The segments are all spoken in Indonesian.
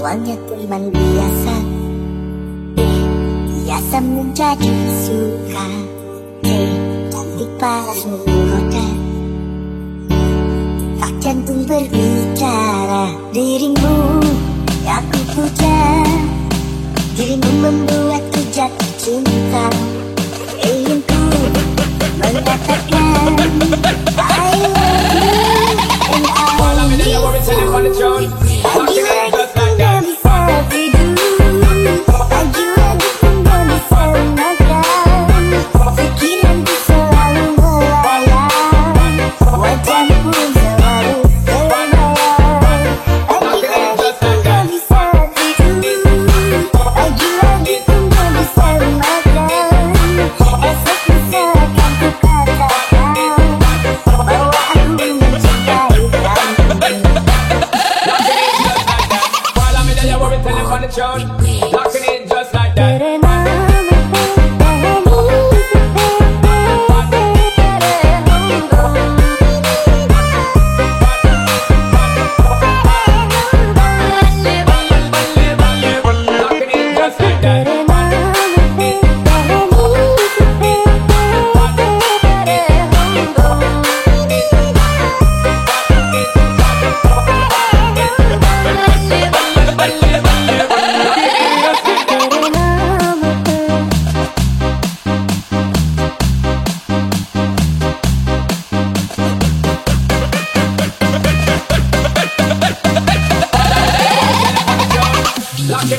Awalnya teman biasa Biasa menjadi suka. Cantik paras menggoda. Tak jantung berbicara. Dirimu aku puja. Dirimu membuatku jatuh cinta. Inginku mengatakan John.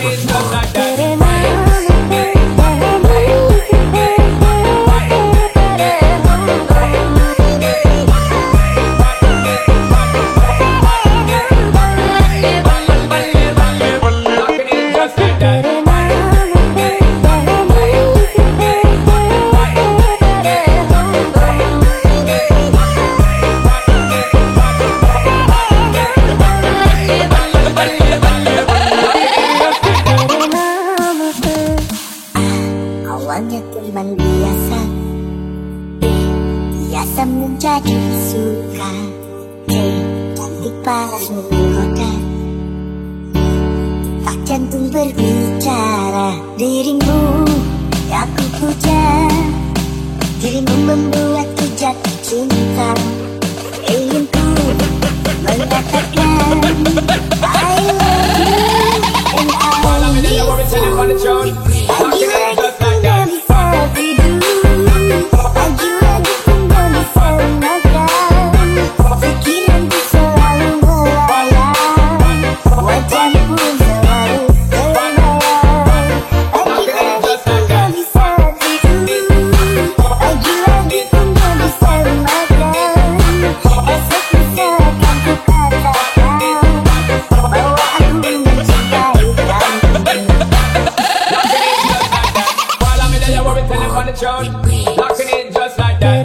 perform. Awalnya teman biasa Biasa menjadi suka cantik paras menggoda Tak jantung berbicara Dirimu aku puja Dirimu membuatku jatuh cinta Inginku mengatakan I love you and I need you Tell him on the throne. Locking it just like that.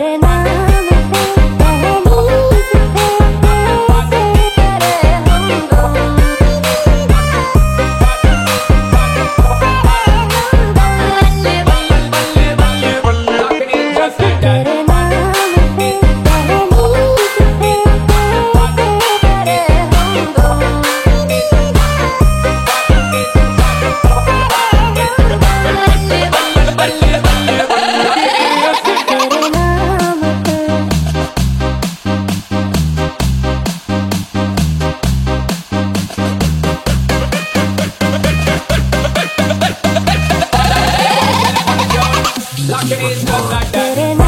Lock it in just like that.